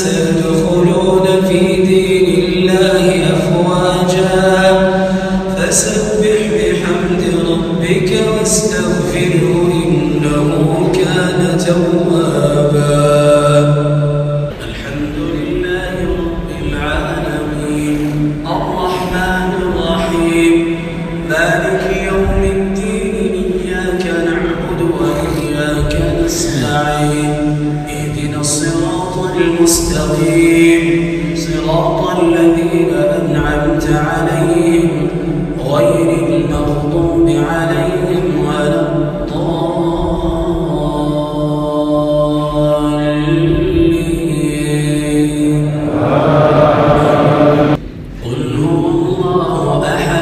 الناس يدخلون في دين الله أفواجا. فسبح بحمد ربك واستغفره إنه كان توابا. الحمد لله رب العالمين. الرحمن الرحيم. مالك يوم الدين إياك نعبد وإياك نستعين. اهدنا الصراط المستقيم. صراط الذين أنعمت عليهم غير المغضوب عليهم ولا الضالين. قل هو الله أحد.